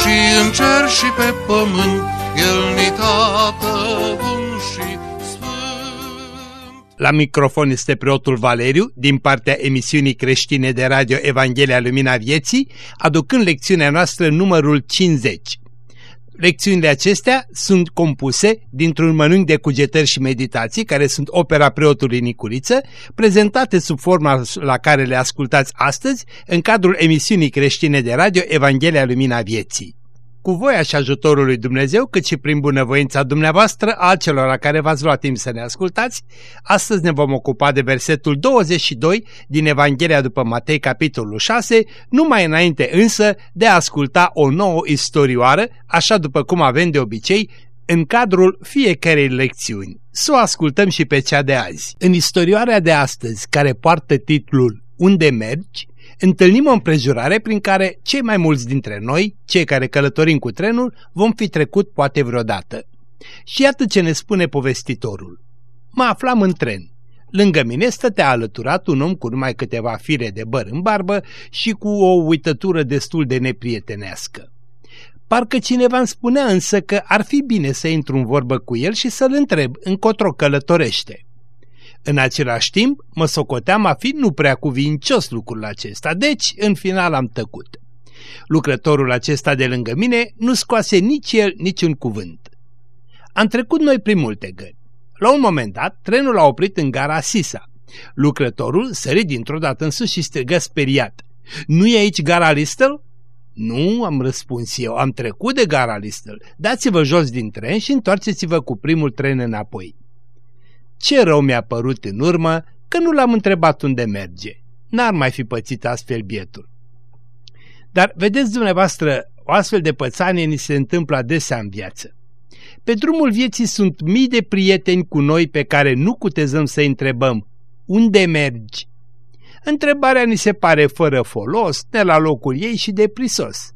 și în cer și pe pământ, El ni tată bun și sfânt. La microfon este preotul Valeriu din partea emisiunii creștine de radio Evanghelia Lumina Vieții, aducând lecțiunea noastră numărul 50. Lecțiunile acestea sunt compuse dintr-un mănânc de cugetări și meditații, care sunt opera preotului Nicuriță, prezentate sub forma la care le ascultați astăzi în cadrul emisiunii creștine de radio Evanghelia Lumina Vieții cu voia și ajutorul lui Dumnezeu, cât și prin bunăvoința dumneavoastră a celor la care v-ați luat timp să ne ascultați, astăzi ne vom ocupa de versetul 22 din Evanghelia după Matei, capitolul 6, numai înainte însă de a asculta o nouă istorioară, așa după cum avem de obicei, în cadrul fiecarei lecțiuni. Să o ascultăm și pe cea de azi. În istorioarea de astăzi, care poartă titlul Unde mergi?, întâlnim o împrejurare prin care cei mai mulți dintre noi, cei care călătorim cu trenul, vom fi trecut poate vreodată. Și iată ce ne spune povestitorul. Mă aflam în tren. Lângă mine stătea alăturat un om cu numai câteva fire de băr în barbă și cu o uitătură destul de neprietenească. Parcă cineva îmi spunea însă că ar fi bine să intru în vorbă cu el și să-l întreb încotro călătorește. În același timp, mă socoteam a fi nu prea cuvincios lucrul acesta, deci, în final, am tăcut. Lucrătorul acesta de lângă mine nu scoase nici el niciun cuvânt. Am trecut noi prin multe gări. La un moment dat, trenul a oprit în gara Sisa. Lucrătorul sări dintr-o dată în sus și strigă speriat. Nu e aici gara Listel? Nu, am răspuns eu, am trecut de gara Listel. Dați-vă jos din tren și întoarceți-vă cu primul tren înapoi. Ce rău mi-a părut în urmă că nu l-am întrebat unde merge. N-ar mai fi pățit astfel bietul. Dar vedeți dumneavoastră, o astfel de pățanie ni se întâmplă adesea în viață. Pe drumul vieții sunt mii de prieteni cu noi pe care nu cutezăm să întrebăm unde mergi? Întrebarea ni se pare fără folos, ne la locul ei și deprisos.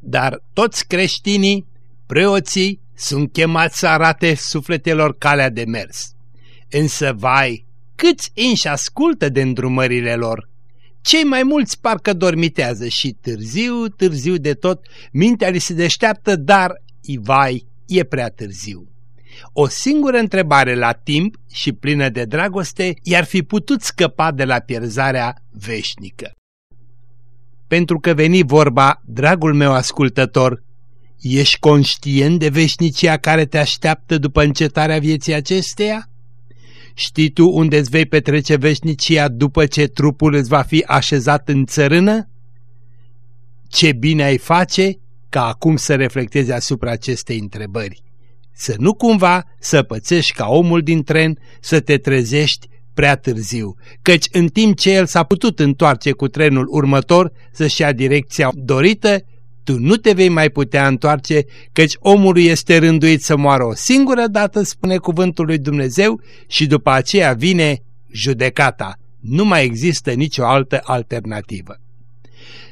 Dar toți creștinii, preoții, sunt chemați să arate sufletelor calea de mers. Însă, vai, câți înși ascultă de îndrumările lor! Cei mai mulți parcă dormitează și târziu, târziu de tot, mintea li se deșteaptă, dar, vai, e prea târziu. O singură întrebare la timp și plină de dragoste i-ar fi putut scăpa de la pierzarea veșnică. Pentru că veni vorba, dragul meu ascultător, ești conștient de veșnicia care te așteaptă după încetarea vieții acesteia? Știi tu unde îți vei petrece veșnicia după ce trupul îți va fi așezat în țărână? Ce bine ai face ca acum să reflectezi asupra acestei întrebări. Să nu cumva să pățești ca omul din tren, să te trezești prea târziu, căci în timp ce el s-a putut întoarce cu trenul următor să-și ia direcția dorită, tu nu te vei mai putea întoarce, căci omul este rânduit să moară o singură dată, spune cuvântul lui Dumnezeu, și după aceea vine judecata. Nu mai există nicio altă alternativă.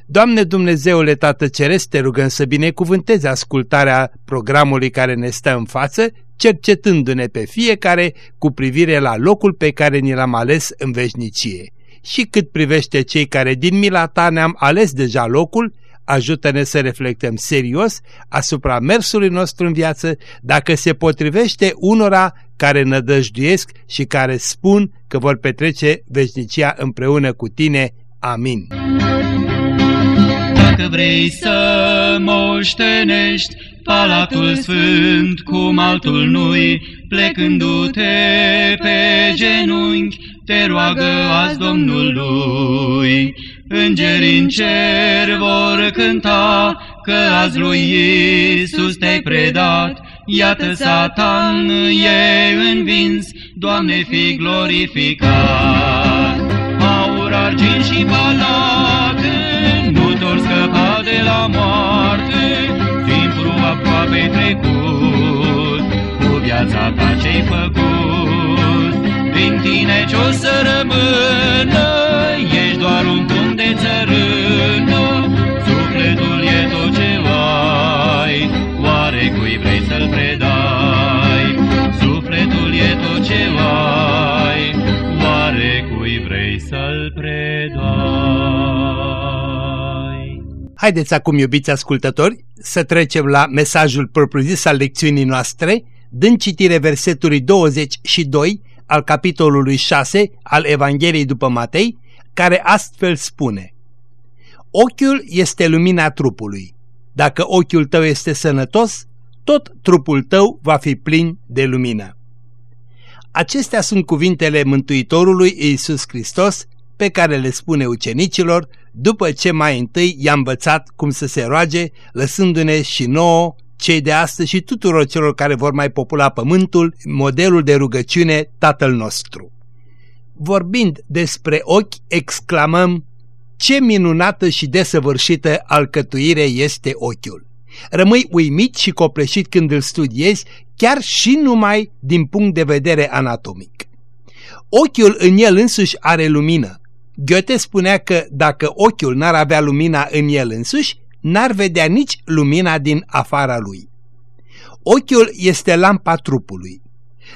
Doamne Dumnezeule Tată Ceresc, te rugăm să binecuvântezi ascultarea programului care ne stă în față, cercetându-ne pe fiecare cu privire la locul pe care ni l-am ales în veșnicie. Și cât privește cei care din mila ta ne-am ales deja locul, ajută-ne să reflectăm serios asupra mersului nostru în viață, dacă se potrivește unora care nădăjduiesc și care spun că vor petrece veșnicia împreună cu tine. Amin. Dacă vrei să moștenești Palatul Sfânt cum altul nu-i, plecându-te pe genunchi, te roagă azi Domnului. Îngerii în cer vor cânta că azi lui Iisus te-ai predat, Iată Satan e învins, Doamne fi glorificat. Aur, argint și palat, nu dor scăpa de la moarte, timpul a petrecut, cu viața ta ce-ai făcut. Prin tine ce-o să rămână, țărână, sufletul e tot ce ai, oare cui vrei să-l predai? Sufletul e tot ce ai, oare cui vrei să-l predai? Haideți acum, iubiți ascultători, să trecem la mesajul propriu-zis al lecțiunii noastre, dând citire versetului 22 al capitolului 6 al Evangheliei după Matei, care astfel spune Ochiul este lumina trupului. Dacă ochiul tău este sănătos, tot trupul tău va fi plin de lumină. Acestea sunt cuvintele Mântuitorului Iisus Hristos pe care le spune ucenicilor după ce mai întâi i-a învățat cum să se roage, lăsându-ne și nouă, cei de astăzi și tuturor celor care vor mai popula pământul, modelul de rugăciune Tatăl nostru. Vorbind despre ochi, exclamăm, ce minunată și desăvârșită alcătuire este ochiul! Rămâi uimit și copleșit când îl studiezi, chiar și numai din punct de vedere anatomic. Ochiul în el însuși are lumină. Goethe spunea că dacă ochiul n-ar avea lumina în el însuși, n-ar vedea nici lumina din afara lui. Ochiul este lampa trupului.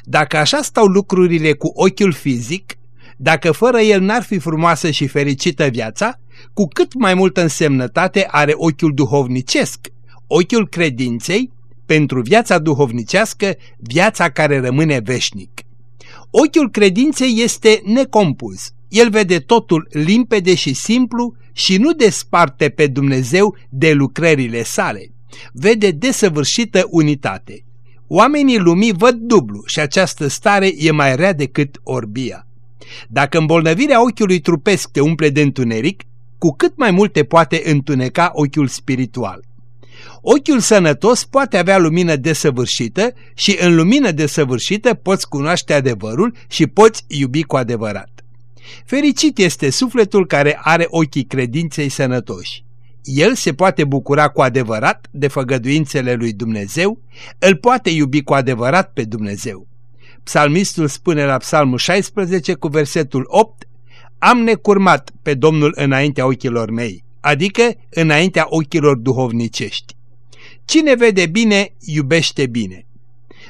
Dacă așa stau lucrurile cu ochiul fizic, dacă fără el n-ar fi frumoasă și fericită viața, cu cât mai multă însemnătate are ochiul duhovnicesc, ochiul credinței, pentru viața duhovnicească, viața care rămâne veșnic. Ochiul credinței este necompus. El vede totul limpede și simplu și nu desparte pe Dumnezeu de lucrările sale. Vede desăvârșită unitate. Oamenii lumii văd dublu și această stare e mai rea decât orbia. Dacă îmbolnăvirea ochiului trupesc te umple de întuneric, cu cât mai mult te poate întuneca ochiul spiritual. Ochiul sănătos poate avea lumină desăvârșită și în lumină desăvârșită poți cunoaște adevărul și poți iubi cu adevărat. Fericit este sufletul care are ochii credinței sănătoși. El se poate bucura cu adevărat de făgăduințele lui Dumnezeu, îl poate iubi cu adevărat pe Dumnezeu. Psalmistul spune la psalmul 16 cu versetul 8 Am necurmat pe Domnul înaintea ochilor mei, adică înaintea ochilor duhovnicești. Cine vede bine, iubește bine.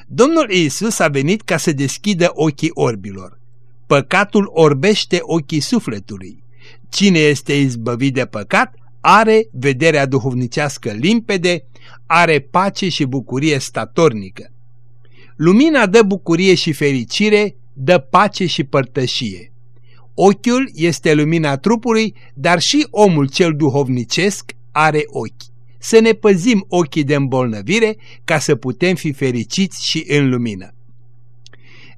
Domnul Iisus a venit ca să deschidă ochii orbilor. Păcatul orbește ochii sufletului. Cine este izbăvit de păcat are vederea duhovnicească limpede, are pace și bucurie statornică. Lumina dă bucurie și fericire, dă pace și părtășie. Ochiul este lumina trupului, dar și omul cel duhovnicesc are ochi. Să ne păzim ochii de îmbolnăvire ca să putem fi fericiți și în lumină.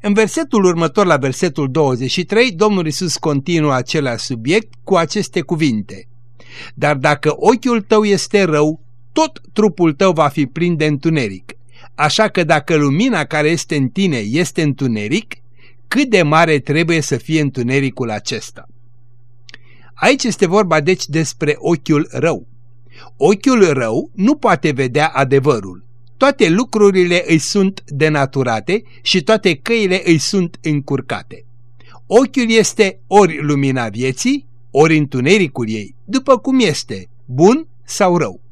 În versetul următor, la versetul 23, Domnul Isus continuă același subiect cu aceste cuvinte. Dar dacă ochiul tău este rău, tot trupul tău va fi plin de întuneric. Așa că dacă lumina care este în tine este întuneric, cât de mare trebuie să fie întunericul acesta? Aici este vorba deci despre ochiul rău. Ochiul rău nu poate vedea adevărul. Toate lucrurile îi sunt denaturate și toate căile îi sunt încurcate. Ochiul este ori lumina vieții, ori întunericul ei, după cum este, bun sau rău.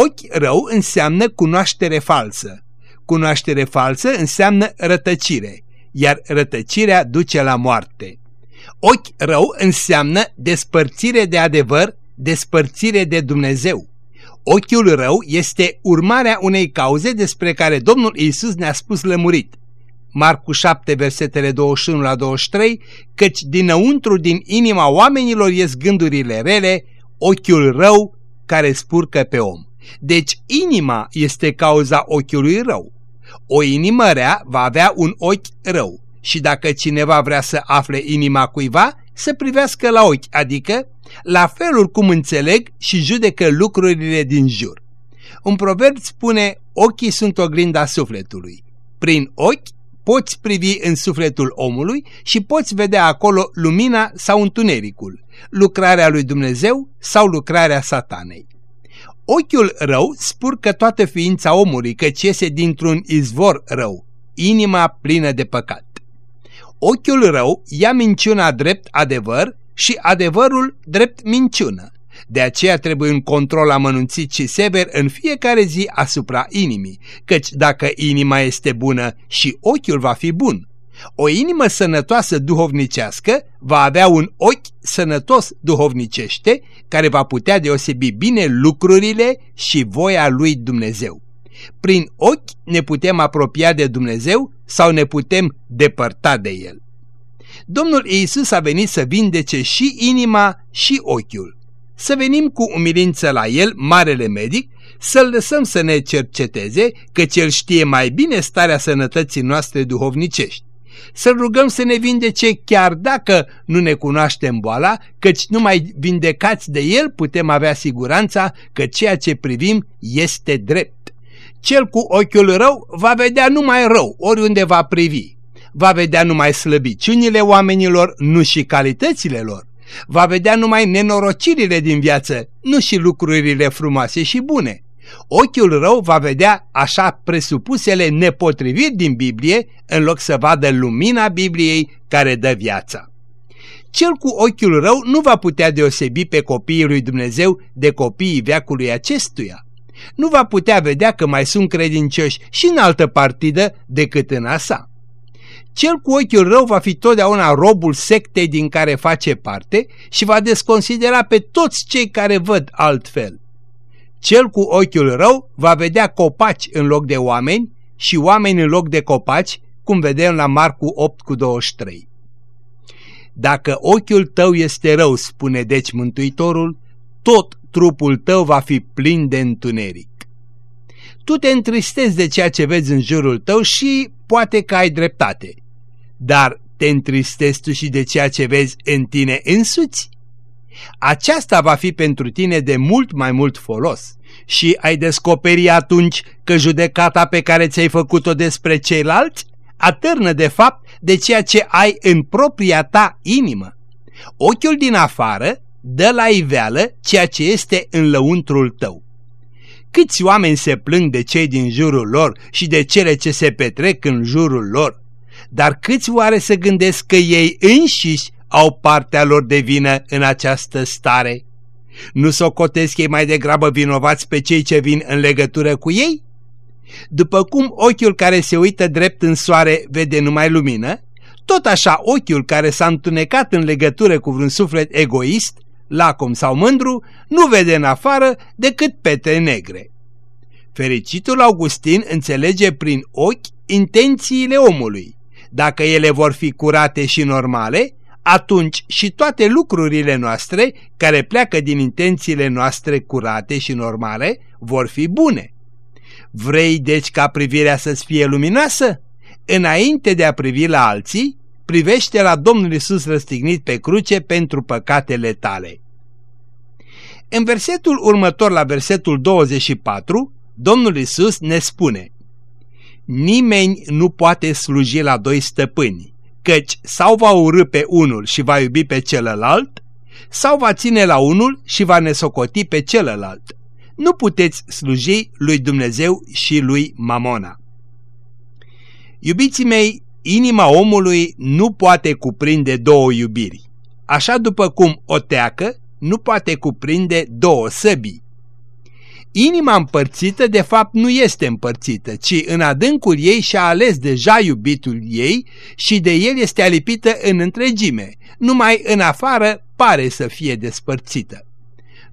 Ochi rău înseamnă cunoaștere falsă. Cunoaștere falsă înseamnă rătăcire, iar rătăcirea duce la moarte. Ochi rău înseamnă despărțire de adevăr, despărțire de Dumnezeu. Ochiul rău este urmarea unei cauze despre care Domnul Isus ne-a spus lămurit. Marcu 7, versetele 21 la 23, căci dinăuntru din inima oamenilor ies gândurile rele, ochiul rău care spurcă pe om. Deci inima este cauza ochiului rău. O inimă rea va avea un ochi rău și dacă cineva vrea să afle inima cuiva, să privească la ochi, adică la felul cum înțeleg și judecă lucrurile din jur. Un proverb spune, ochii sunt oglinda sufletului. Prin ochi poți privi în sufletul omului și poți vedea acolo lumina sau întunericul, lucrarea lui Dumnezeu sau lucrarea satanei. Ochiul rău spurcă toată ființa omului, căci iese dintr-un izvor rău, inima plină de păcat. Ochiul rău ia minciuna drept adevăr și adevărul drept minciună. De aceea trebuie un control amănunțit și sever în fiecare zi asupra inimii, căci dacă inima este bună și ochiul va fi bun. O inimă sănătoasă duhovnicească va avea un ochi sănătos duhovnicește care va putea deosebi bine lucrurile și voia lui Dumnezeu. Prin ochi ne putem apropia de Dumnezeu sau ne putem depărta de El. Domnul Iisus a venit să vindece și inima și ochiul. Să venim cu umilință la El, marele medic, să-L lăsăm să ne cerceteze, căci El știe mai bine starea sănătății noastre duhovnicești. Să rugăm să ne vindece chiar dacă nu ne cunoaștem boala, căci numai vindecați de El putem avea siguranța că ceea ce privim este drept. Cel cu ochiul rău va vedea numai rău oriunde va privi. Va vedea numai slăbiciunile oamenilor, nu și calitățile lor. Va vedea numai nenorocirile din viață, nu și lucrurile frumoase și bune. Ochiul rău va vedea așa presupusele nepotriviri din Biblie în loc să vadă lumina Bibliei care dă viața. Cel cu ochiul rău nu va putea deosebi pe copiii lui Dumnezeu de copiii veacului acestuia. Nu va putea vedea că mai sunt credincioși și în altă partidă decât în a sa. Cel cu ochiul rău va fi totdeauna robul sectei din care face parte și va desconsidera pe toți cei care văd altfel. Cel cu ochiul rău va vedea copaci în loc de oameni și oameni în loc de copaci, cum vedem la Marcu 8 cu 23. Dacă ochiul tău este rău, spune deci Mântuitorul, tot trupul tău va fi plin de întuneric. Tu te întristezi de ceea ce vezi în jurul tău și poate că ai dreptate, dar te întristezi tu și de ceea ce vezi în tine însuți? Aceasta va fi pentru tine de mult mai mult folos și ai descoperi atunci că judecata pe care ți-ai făcut-o despre ceilalți atârnă de fapt de ceea ce ai în propria ta inimă. Ochiul din afară dă la iveală ceea ce este în lăuntrul tău. Câți oameni se plâng de cei din jurul lor și de cele ce se petrec în jurul lor, dar câți oare să gândesc că ei înșiși au partea lor de vină în această stare? Nu socotesc ei mai degrabă vinovați pe cei ce vin în legătură cu ei? După cum ochiul care se uită drept în soare vede numai lumină, tot așa ochiul care s-a întunecat în legătură cu vreun suflet egoist, lacom sau mândru, nu vede în afară decât pete negre. Fericitul Augustin înțelege prin ochi intențiile omului. Dacă ele vor fi curate și normale, atunci și toate lucrurile noastre care pleacă din intențiile noastre curate și normale vor fi bune. Vrei deci ca privirea să-ți fie luminoasă? Înainte de a privi la alții, privește la Domnul Isus răstignit pe cruce pentru păcatele tale. În versetul următor, la versetul 24, Domnul Isus ne spune Nimeni nu poate sluji la doi stăpâni, căci sau va urâ pe unul și va iubi pe celălalt, sau va ține la unul și va nesocoti pe celălalt. Nu puteți sluji lui Dumnezeu și lui Mamona. Iubiții mei, inima omului nu poate cuprinde două iubiri, așa după cum o teacă nu poate cuprinde două săbii. Inima împărțită de fapt nu este împărțită, ci în adâncul ei și-a ales deja iubitul ei și de el este alipită în întregime, numai în afară pare să fie despărțită.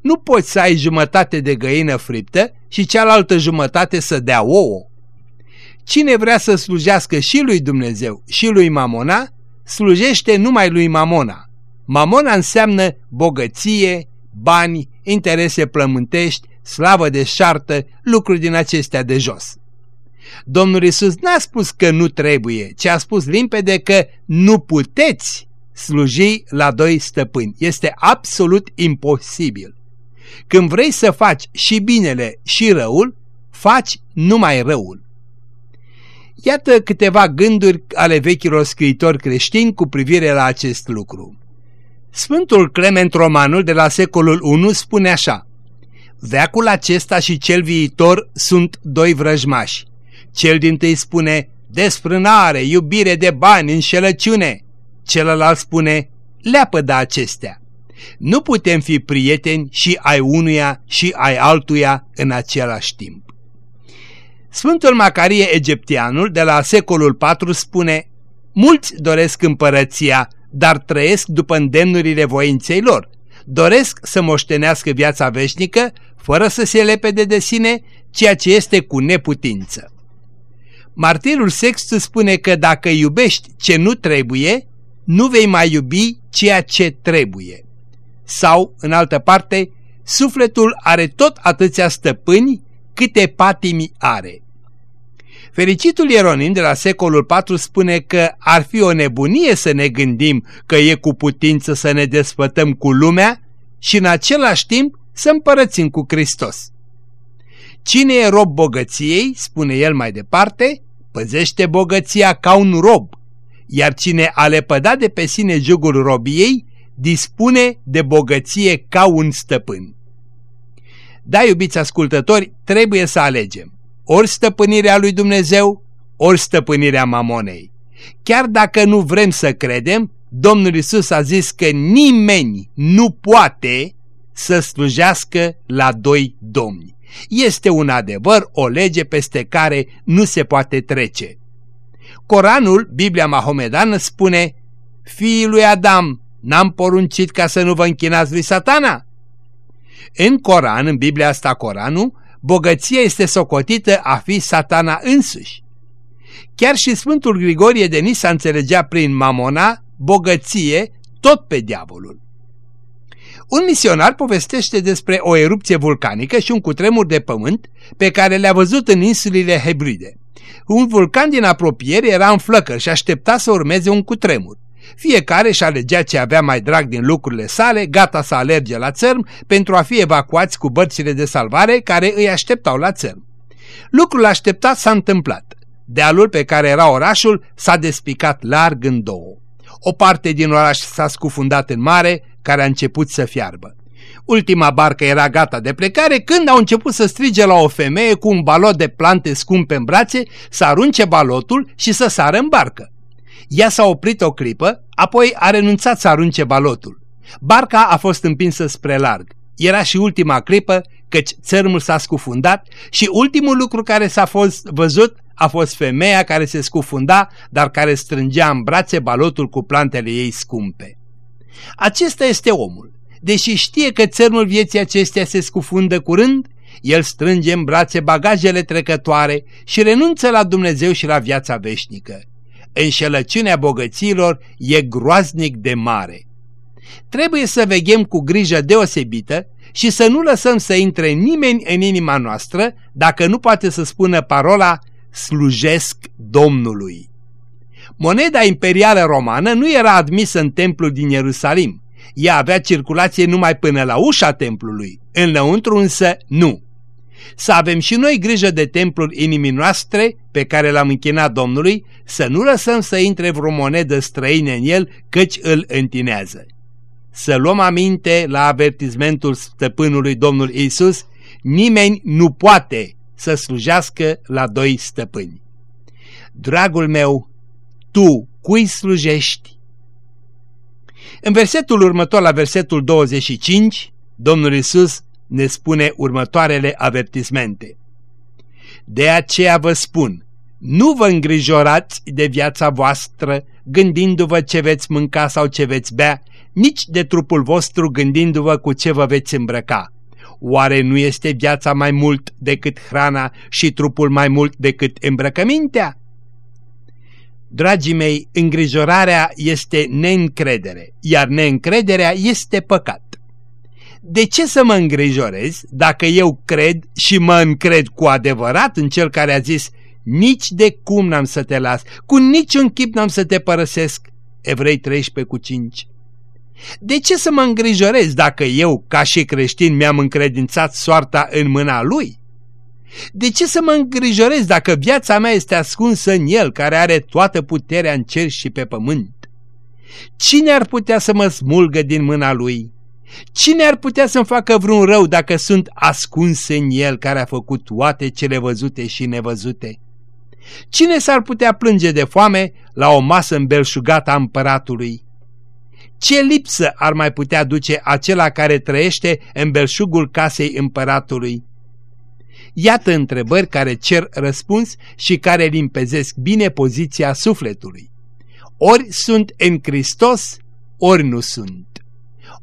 Nu poți să ai jumătate de găină friptă și cealaltă jumătate să dea ouă. Cine vrea să slujească și lui Dumnezeu și lui Mamona, slujește numai lui Mamona. Mamona înseamnă bogăție, bani, interese plământești, slavă de șartă, lucruri din acestea de jos. Domnul Isus n-a spus că nu trebuie, ci a spus limpede că nu puteți sluji la doi stăpâni. Este absolut imposibil. Când vrei să faci și binele și răul, faci numai răul. Iată câteva gânduri ale vechilor scriitori creștini cu privire la acest lucru. Sfântul Clement Romanul de la secolul I spune așa Veacul acesta și cel viitor sunt doi vrăjmași. Cel din tâi spune desfrânare, iubire de bani, înșelăciune. Celălalt spune leapă de acestea. Nu putem fi prieteni și ai unuia și ai altuia în același timp. Sfântul Macarie Egipteanul de la secolul IV spune Mulți doresc împărăția, dar trăiesc după îndemnurile voinței lor. Doresc să moștenească viața veșnică, fără să se lepede de sine, ceea ce este cu neputință. Martirul Sextus spune că dacă iubești ce nu trebuie, nu vei mai iubi ceea ce trebuie. Sau, în altă parte, sufletul are tot atâția stăpâni câte patimi are. Fericitul Ieronim de la secolul IV spune că ar fi o nebunie să ne gândim că e cu putință să ne desfătăm cu lumea și în același timp să împărățim cu Hristos. Cine e rob bogăției, spune el mai departe, păzește bogăția ca un rob, iar cine a lepădat de pe sine jugul robiei, dispune de bogăție ca un stăpân. Da, iubiți ascultători, trebuie să alegem ori stăpânirea lui Dumnezeu, ori stăpânirea mamonei. Chiar dacă nu vrem să credem, Domnul Isus a zis că nimeni nu poate să slujească la doi domni. Este un adevăr, o lege peste care nu se poate trece. Coranul, Biblia Mahomedană, spune Fiii lui Adam, n-am poruncit ca să nu vă închinați lui satana? În Coran, în Biblia asta Coranul, bogăția este socotită a fi satana însuși. Chiar și Sfântul Grigorie de Nisa înțelegea prin mamona bogăție tot pe diavolul. Un misionar povestește despre o erupție vulcanică și un cutremur de pământ pe care le-a văzut în insulile Hebride. Un vulcan din apropiere era în flăcări și aștepta să urmeze un cutremur. Fiecare își alegea ce avea mai drag din lucrurile sale, gata să alerge la țărm pentru a fi evacuați cu bărțile de salvare care îi așteptau la țărm. Lucrul așteptat s-a întâmplat. Dealul pe care era orașul s-a despicat larg în două. O parte din oraș s-a scufundat în mare, care a început să fiarbă. Ultima barcă era gata de plecare când au început să strige la o femeie cu un balot de plante scumpe în brațe să arunce balotul și să sară în barcă. Ea s-a oprit o clipă, apoi a renunțat să arunce balotul. Barca a fost împinsă spre larg. Era și ultima clipă, căci țărmul s-a scufundat și ultimul lucru care s-a fost văzut a fost femeia care se scufunda, dar care strângea în brațe balotul cu plantele ei scumpe. Acesta este omul. Deși știe că țărmul vieții acestea se scufundă curând, el strânge în brațe bagajele trecătoare și renunță la Dumnezeu și la viața veșnică înșelăciunea bogăților e groaznic de mare. Trebuie să veghem cu grijă deosebită și să nu lăsăm să intre nimeni în inima noastră dacă nu poate să spună parola slujesc Domnului. Moneda imperială romană nu era admisă în templul din Ierusalim. Ea avea circulație numai până la ușa templului, înăuntru însă nu să avem și noi grijă de templul inimii noastre pe care l-am închinat Domnului, să nu lăsăm să intre vreo monedă străină în el, căci îl întinează. Să luăm aminte la avertizmentul stăpânului Domnul Isus, nimeni nu poate să slujească la doi stăpâni. Dragul meu, tu cui slujești? În versetul următor, la versetul 25, Domnul Isus ne spune următoarele avertismente. De aceea vă spun, nu vă îngrijorați de viața voastră gândindu-vă ce veți mânca sau ce veți bea, nici de trupul vostru gândindu-vă cu ce vă veți îmbrăca. Oare nu este viața mai mult decât hrana și trupul mai mult decât îmbrăcămintea? Dragii mei, îngrijorarea este neîncredere, iar neîncrederea este păcat de ce să mă îngrijorez dacă eu cred și mă încred cu adevărat în cel care a zis nici de cum n-am să te las, cu niciun chip n-am să te părăsesc. Evrei 13 cu 5 De ce să mă îngrijorez dacă eu, ca și creștin, mi-am încredințat soarta în mâna lui? De ce să mă îngrijorez dacă viața mea este ascunsă în El, care are toată puterea în cer și pe pământ? Cine ar putea să mă smulgă din mâna Lui? Cine ar putea să-mi facă vreun rău dacă sunt ascuns în el care a făcut toate cele văzute și nevăzute? Cine s-ar putea plânge de foame la o masă îmbelșugată a împăratului? Ce lipsă ar mai putea duce acela care trăiește în belșugul casei împăratului? Iată întrebări care cer răspuns și care limpezesc bine poziția sufletului. Ori sunt în Hristos, ori nu sunt.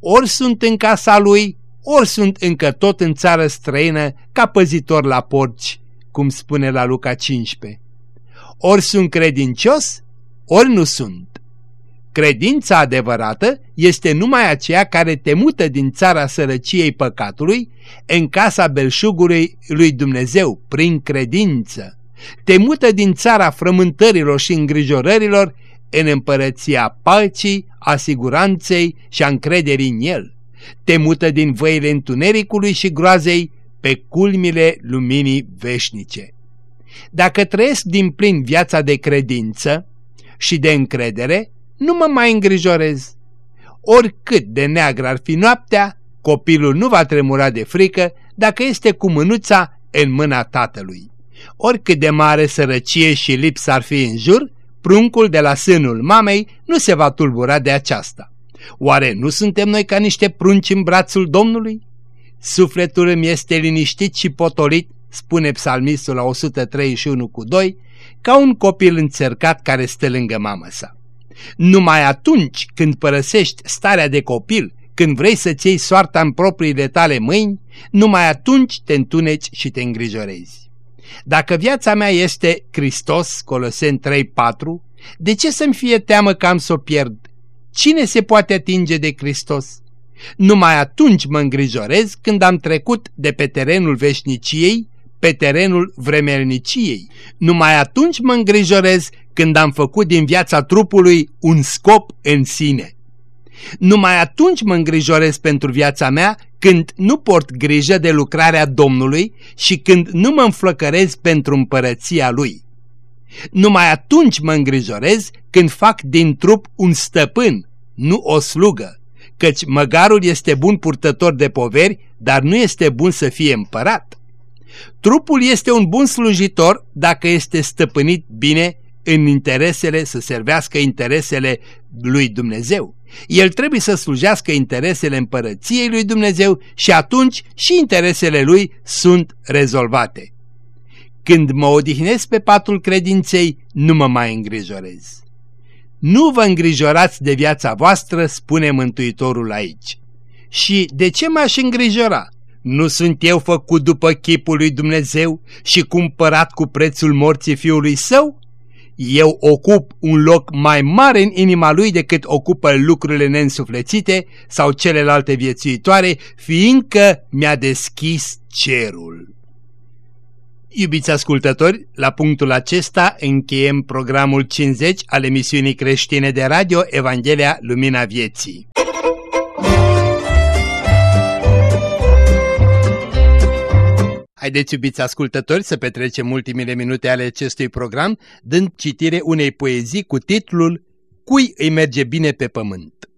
Ori sunt în casa lui, ori sunt încă tot în țară străină ca păzitor la porci, cum spune la Luca 15. Ori sunt credincios, ori nu sunt. Credința adevărată este numai aceea care te mută din țara sărăciei păcatului în casa belșugului lui Dumnezeu, prin credință. Te mută din țara frământărilor și îngrijorărilor în împărăția păcii, a siguranței și a încrederii în el. Te mută din văile întunericului și groazei pe culmile luminii veșnice. Dacă trăiesc din plin viața de credință și de încredere, nu mă mai îngrijorez. Oricât de neagră ar fi noaptea, copilul nu va tremura de frică dacă este cu mânuța în mâna tatălui. Oricât de mare sărăcie și lipsă ar fi în jur, pruncul de la sânul mamei nu se va tulbura de aceasta. Oare nu suntem noi ca niște prunci în brațul Domnului? Sufletul îmi este liniștit și potolit, spune psalmistul la 131 cu 2, ca un copil încercat care stă lângă mamă sa. Numai atunci când părăsești starea de copil, când vrei să-ți iei soarta în propriile tale mâini, numai atunci te întuneci și te îngrijorezi. Dacă viața mea este Hristos, Coloseni 3.4, de ce să-mi fie teamă că am să o pierd? Cine se poate atinge de Hristos? Numai atunci mă îngrijorez când am trecut de pe terenul veșniciei pe terenul vremelniciei. Numai atunci mă îngrijorez când am făcut din viața trupului un scop în sine. Numai atunci mă îngrijorez pentru viața mea când nu port grijă de lucrarea Domnului și când nu mă înflăcărez pentru împărăția Lui. Numai atunci mă îngrijorez când fac din trup un stăpân, nu o slugă, căci măgarul este bun purtător de poveri, dar nu este bun să fie împărat. Trupul este un bun slujitor dacă este stăpânit bine în interesele, să servească interesele lui Dumnezeu. El trebuie să slujească interesele împărăției lui Dumnezeu și atunci și interesele lui sunt rezolvate. Când mă odihnesc pe patul credinței, nu mă mai îngrijorez. Nu vă îngrijorați de viața voastră, spune Mântuitorul aici. Și de ce m-aș îngrijora? Nu sunt eu făcut după chipul lui Dumnezeu și cumpărat cu prețul morții fiului său? Eu ocup un loc mai mare în inima lui decât ocupă lucrurile neînsuflețite sau celelalte viețuitoare, fiindcă mi-a deschis cerul. Iubiți ascultători, la punctul acesta încheiem programul 50 al emisiunii creștine de radio Evanghelia Lumina Vieții. Haideți, iubiți ascultători, să petrecem ultimele minute ale acestui program dând citire unei poezii cu titlul Cui îi merge bine pe pământ?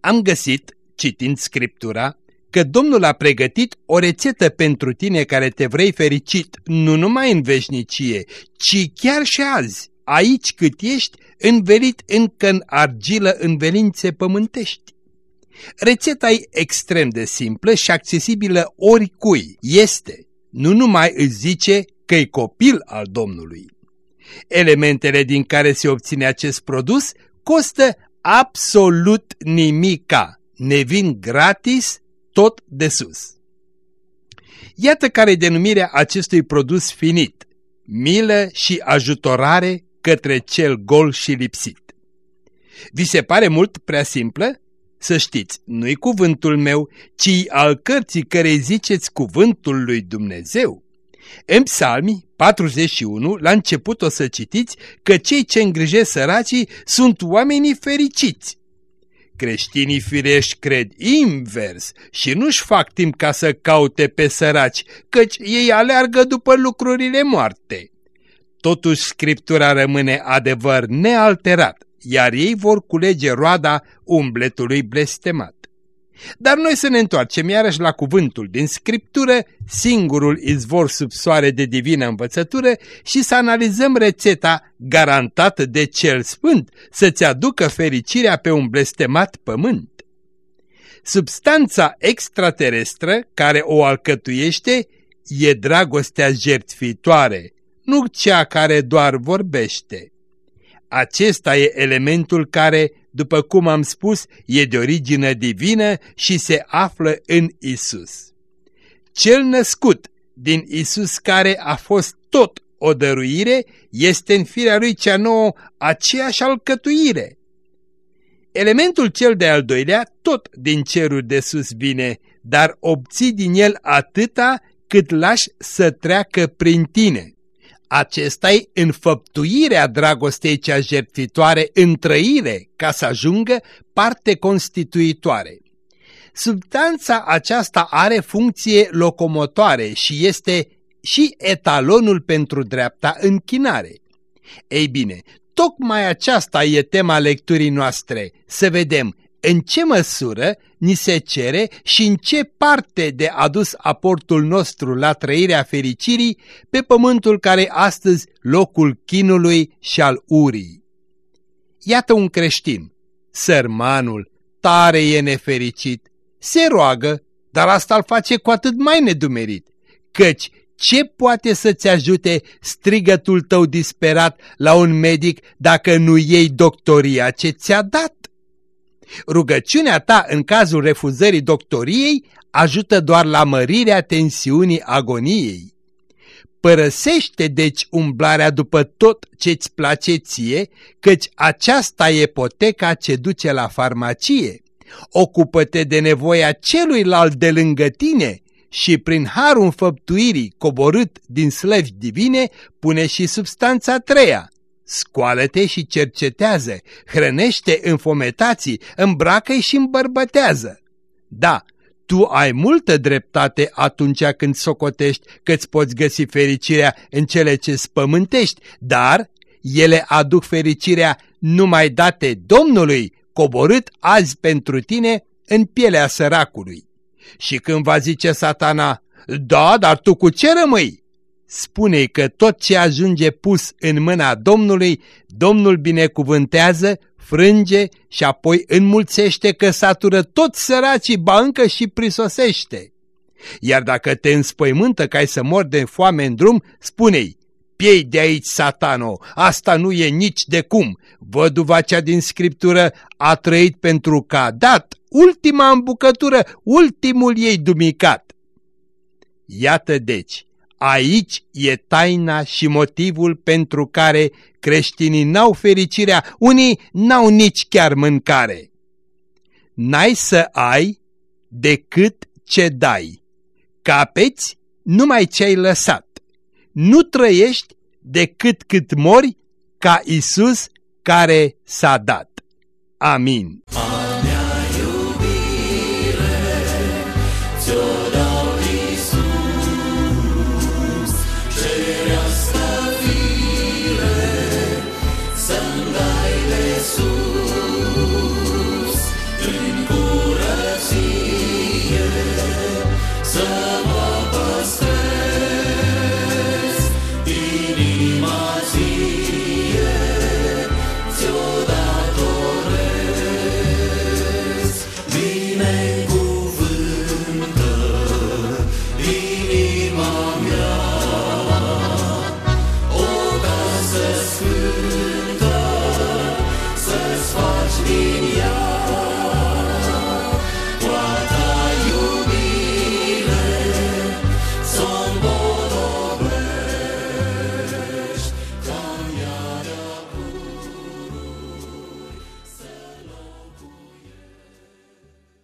Am găsit, citind Scriptura, că Domnul a pregătit o rețetă pentru tine care te vrei fericit, nu numai în veșnicie, ci chiar și azi, aici cât ești, învelit încă în argilă în velințe pământești. Rețeta e extrem de simplă și accesibilă oricui. Este, nu numai îți zice că e copil al Domnului. Elementele din care se obține acest produs costă absolut nimica, ne vin gratis tot de sus. Iată care e denumirea acestui produs finit, milă și ajutorare către cel gol și lipsit. Vi se pare mult prea simplă? Să știți, nu-i cuvântul meu, ci al cărții care ziceți cuvântul lui Dumnezeu. În psalmi 41, la început o să citiți că cei ce îngrijesc săracii sunt oamenii fericiți. Creștinii firești cred invers și nu-și fac timp ca să caute pe săraci, căci ei aleargă după lucrurile moarte. Totuși Scriptura rămâne adevăr nealterat iar ei vor culege roada umbletului blestemat. Dar noi să ne întoarcem iarăși la cuvântul din Scriptură, singurul izvor sub soare de divină învățătură și să analizăm rețeta garantată de cel sfânt să-ți aducă fericirea pe un blestemat pământ. Substanța extraterestră care o alcătuiește e dragostea jertfitoare, nu cea care doar vorbește. Acesta e elementul care, după cum am spus, e de origine divină și se află în Isus. Cel născut din Isus care a fost tot o dăruire, este în firea lui cea nouă aceeași alcătuire. Elementul cel de-al doilea tot din cerul de sus vine, dar obții din el atâta cât lași să treacă prin tine. Acesta e înfăptuirea dragostei cea jertfitoare în trăire ca să ajungă parte constituitoare. Substanța aceasta are funcție locomotoare și este și etalonul pentru dreapta închinare. Ei bine, tocmai aceasta e tema lecturii noastre, să vedem în ce măsură ni se cere și în ce parte de adus aportul nostru la trăirea fericirii pe pământul care astăzi locul chinului și al urii. Iată un creștin, sărmanul, tare e nefericit, se roagă, dar asta îl face cu atât mai nedumerit, căci ce poate să-ți ajute strigătul tău disperat la un medic dacă nu iei doctoria ce ți-a dat? Rugăciunea ta în cazul refuzării doctoriei ajută doar la mărirea tensiunii agoniei. Părăsește deci umblarea după tot ce-ți place ție, căci aceasta e poteca ce duce la farmacie. Ocupă-te de nevoia celuilalt de lângă tine și prin harul înfăptuirii coborât din slăvi divine pune și substanța treia, Scoală-te și cercetează, hrănește înfometații, îmbracă-i și îmbărbătează. Da, tu ai multă dreptate atunci când socotești că-ți poți găsi fericirea în cele ce spământești, dar ele aduc fericirea numai date Domnului, coborât azi pentru tine în pielea săracului. Și când va zice satana, da, dar tu cu ce rămâi? Spune că tot ce ajunge pus în mâna Domnului, Domnul binecuvântează, frânge și apoi înmulțește că satură tot săracii bancă și prisosește. Iar dacă te înspăimântă că ai să mor de foame în drum, spune-i, piei de aici, satano, asta nu e nici de cum. Văduva cea din scriptură a trăit pentru că a dat ultima îmbucătură, ultimul ei dumicat. Iată deci, Aici e taina și motivul pentru care creștinii n-au fericirea, unii n-au nici chiar mâncare. N-ai să ai decât ce dai. Capeți numai ce-ai lăsat. Nu trăiești decât cât mori ca Isus care s-a dat. Amin. Amin.